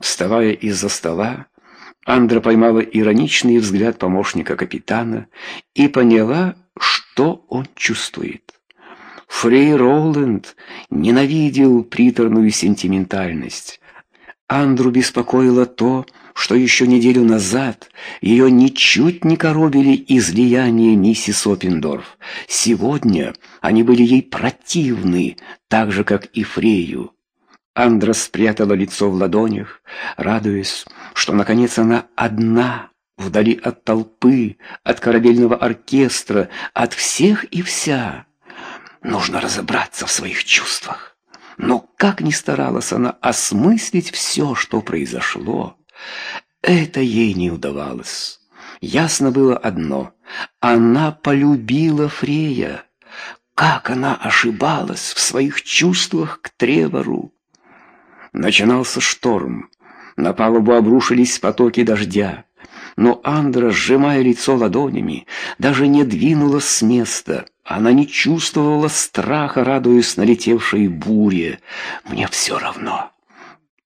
Вставая из-за стола, Андра поймала ироничный взгляд помощника капитана и поняла, что он чувствует. Фрей Роланд ненавидел приторную сентиментальность. Андру беспокоило то, что еще неделю назад ее ничуть не коробили излияния миссис Оппендорф. Сегодня они были ей противны, так же, как и Фрею. Андра спрятала лицо в ладонях, радуясь, что наконец она одна, вдали от толпы, от корабельного оркестра, от всех и вся. Нужно разобраться в своих чувствах. Но как ни старалась она осмыслить все, что произошло, это ей не удавалось. Ясно было одно — она полюбила Фрея. Как она ошибалась в своих чувствах к Тревору. Начинался шторм. На палубу обрушились потоки дождя. Но Андра, сжимая лицо ладонями, даже не двинулась с места. Она не чувствовала страха, радуясь налетевшей буре. «Мне все равно.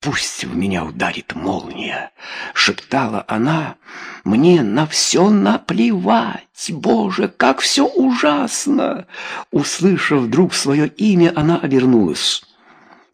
Пусть в меня ударит молния», — шептала она. «Мне на все наплевать. Боже, как все ужасно!» Услышав вдруг свое имя, она обернулась.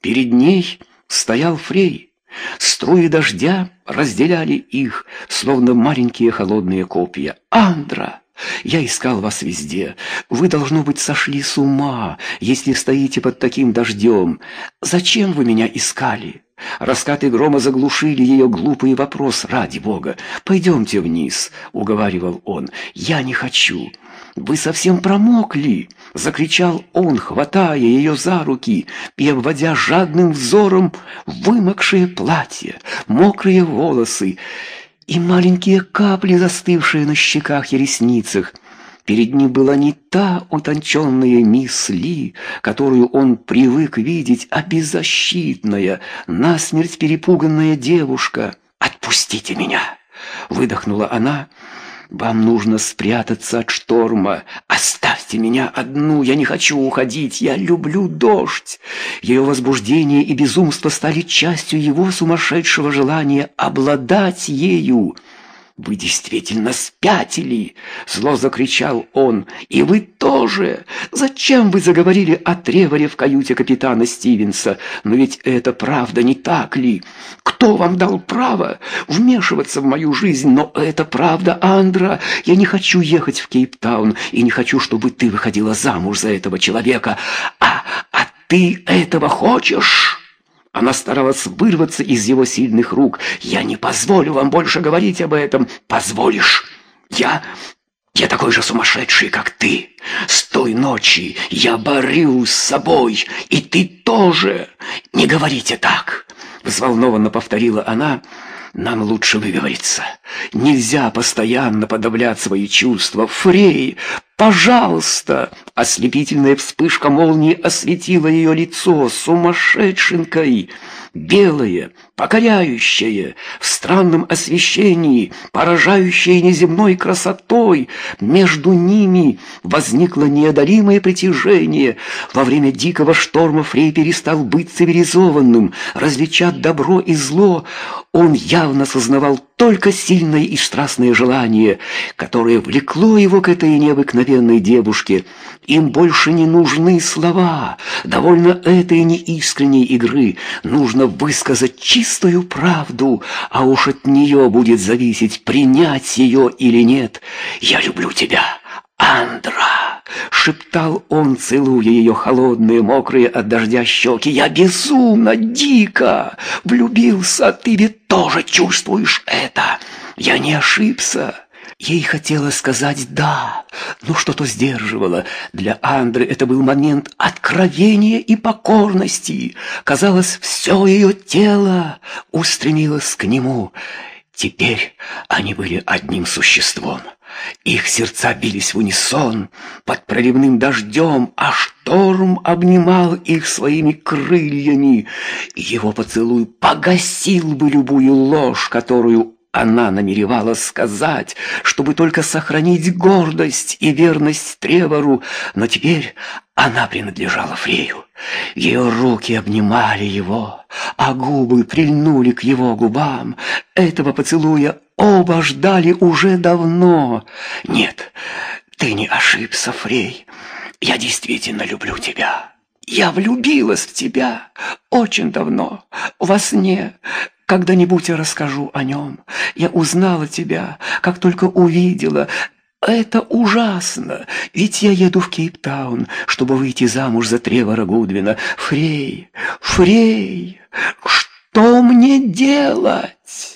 Перед ней стоял Фрей. Струи дождя разделяли их, словно маленькие холодные копья. «Андра!» Я искал вас везде. Вы, должно быть, сошли с ума, если стоите под таким дождем. Зачем вы меня искали?» Раскаты грома заглушили ее глупый вопрос. «Ради Бога, пойдемте вниз», — уговаривал он. «Я не хочу». «Вы совсем промокли!» — закричал он, хватая ее за руки и обводя жадным взором вымокшее платье, мокрые волосы и маленькие капли, застывшие на щеках и ресницах. Перед ним была не та утонченная мисс Ли, которую он привык видеть, а беззащитная, насмерть перепуганная девушка. «Отпустите меня!» — выдохнула она, — вам нужно спрятаться от шторма. Оставьте меня одну, я не хочу уходить, я люблю дождь. Ее возбуждение и безумство стали частью его сумасшедшего желания обладать ею. «Вы действительно спятили!» — зло закричал он. «И вы тоже! Зачем вы заговорили о Треворе в каюте капитана Стивенса? Но ведь это правда, не так ли? Кто вам дал право вмешиваться в мою жизнь? Но это правда, Андра! Я не хочу ехать в Кейптаун и не хочу, чтобы ты выходила замуж за этого человека. А, а ты этого хочешь?» Она старалась вырваться из его сильных рук. «Я не позволю вам больше говорить об этом. Позволишь? Я... я такой же сумасшедший, как ты. С той ночи я борюсь с собой, и ты тоже. Не говорите так!» Взволнованно повторила она, — нам лучше выговориться. Нельзя постоянно подавлять свои чувства. Фрей, пожалуйста!» Ослепительная вспышка молнии осветила ее лицо сумасшедшенкой. Белое, покоряющее, в странном освещении, поражающее неземной красотой. Между ними возникло неодолимое притяжение. Во время дикого шторма Фрей перестал быть цивилизованным, различать добро и зло. Он явно сознавал только сильное и страстное желание, которое влекло его к этой необыкновенной девушке. Им больше не нужны слова. Довольно этой неискренней игры. Нужно высказать чистую правду, а уж от нее будет зависеть, принять ее или нет. «Я люблю тебя, Андра!» — шептал он, целуя ее холодные, мокрые от дождя щеки. «Я безумно, дико влюбился, ты ведь тоже чувствуешь это. Я не ошибся». Ей хотелось сказать «да», но что-то сдерживало. Для Андры это был момент откровения и покорности. Казалось, все ее тело устремилось к нему. Теперь они были одним существом. Их сердца бились в унисон под проливным дождем, а шторм обнимал их своими крыльями. Его поцелуй погасил бы любую ложь, которую она намеревалась сказать, чтобы только сохранить гордость и верность Тревору, но теперь она принадлежала Фрею. Ее руки обнимали его, а губы прильнули к его губам. Этого поцелуя оба ждали уже давно. Нет, ты не ошибся, Фрей. Я действительно люблю тебя. Я влюбилась в тебя очень давно, во сне. Когда-нибудь я расскажу о нем. Я узнала тебя, как только увидела. Это ужасно, ведь я еду в Кейптаун, чтобы выйти замуж за Тревора Гудвина. Фрей, Фрей, что мне делать?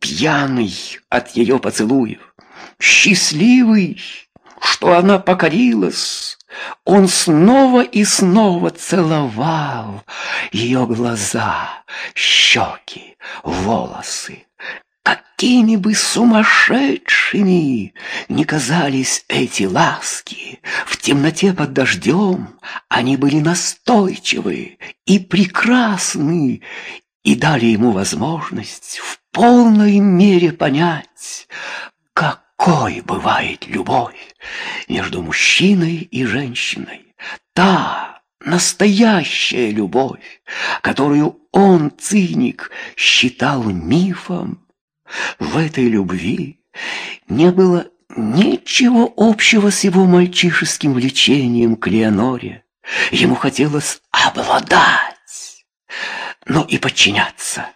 Пьяный от ее поцелуев, счастливый, что она покорилась. Он снова и снова целовал ее глаза, щеки, волосы. Какими бы сумасшедшими ни казались эти ласки, в темноте под дождем они были настойчивы и прекрасны и дали ему возможность в полной мере понять, как какой бывает любовь между мужчиной и женщиной. Та настоящая любовь, которую он, циник, считал мифом. В этой любви не было ничего общего с его мальчишеским влечением к Леоноре. Ему хотелось обладать, но и подчиняться.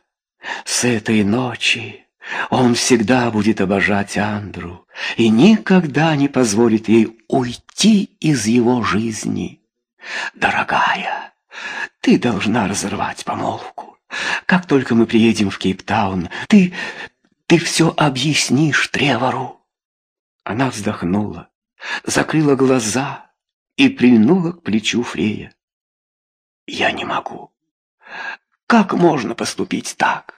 С этой ночи он всегда будет обожать Андру и никогда не позволит ей уйти из его жизни. Дорогая, ты должна разорвать помолвку. Как только мы приедем в Кейптаун, ты ты все объяснишь Тревору. Она вздохнула, закрыла глаза и прильнула к плечу Фрея. Я не могу. Как можно поступить так?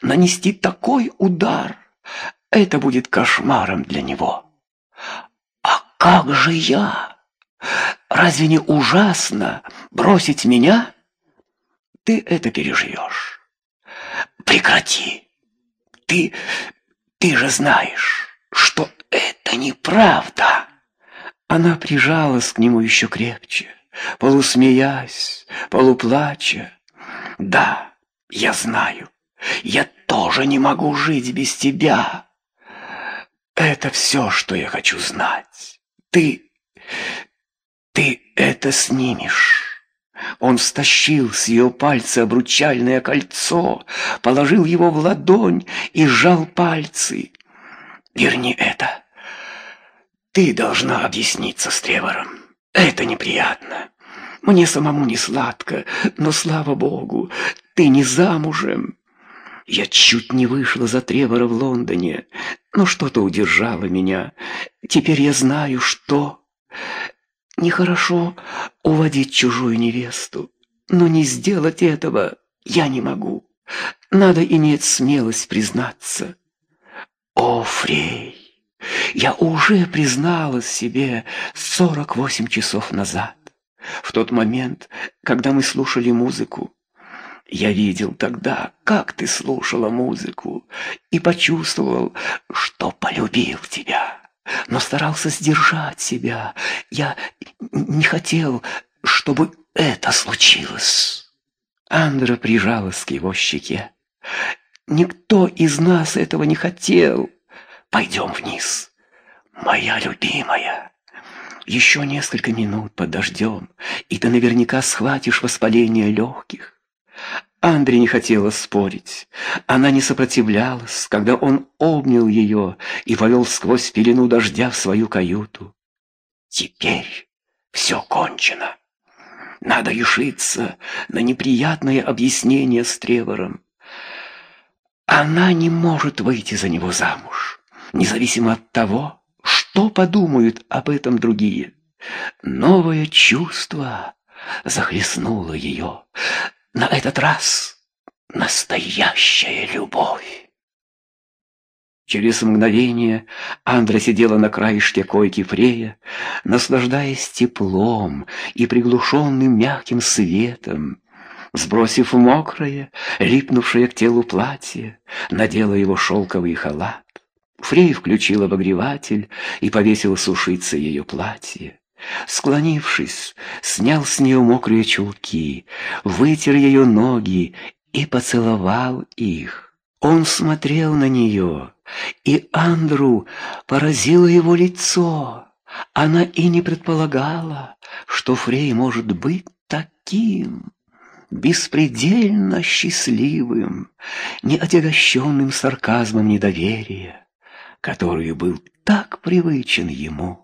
нанести такой удар, это будет кошмаром для него. А как же я? Разве не ужасно бросить меня? Ты это переживешь. Прекрати. Ты, ты же знаешь, что это неправда. Она прижалась к нему еще крепче, полусмеясь, полуплача. Да, я знаю. Я тоже не могу жить без тебя. Это все, что я хочу знать. Ты... ты это снимешь». Он стащил с ее пальца обручальное кольцо, положил его в ладонь и сжал пальцы. «Верни это. Ты должна объясниться с Тревором. Это неприятно. Мне самому не сладко, но, слава богу, ты не замужем». Я чуть не вышла за Тревора в Лондоне, но что-то удержало меня. Теперь я знаю, что... Нехорошо уводить чужую невесту, но не сделать этого я не могу. Надо иметь смелость признаться. О, Фрей, я уже призналась себе сорок восемь часов назад, в тот момент, когда мы слушали музыку. Я видел тогда, как ты слушала музыку, и почувствовал, что полюбил тебя, но старался сдержать себя. Я не хотел, чтобы это случилось. Андра прижалась к его щеке. Никто из нас этого не хотел. Пойдем вниз, моя любимая. Еще несколько минут под дождем, и ты наверняка схватишь воспаление легких. Андре не хотела спорить. Она не сопротивлялась, когда он обнял ее и повел сквозь пелену дождя в свою каюту. Теперь все кончено. Надо решиться на неприятное объяснение с Тревором. Она не может выйти за него замуж, независимо от того, что подумают об этом другие. Новое чувство захлестнуло ее. На этот раз настоящая любовь. Через мгновение Андра сидела на краешке койки Фрея, наслаждаясь теплом и приглушенным мягким светом. Сбросив мокрое, липнувшее к телу платье, надела его шелковый халат. Фрей включил обогреватель и повесил сушиться ее платье. Склонившись, снял с нее мокрые чулки, вытер ее ноги и поцеловал их. Он смотрел на нее, и Андру поразило его лицо. Она и не предполагала, что Фрей может быть таким беспредельно счастливым, неотягощенным сарказмом недоверия, который был так привычен ему.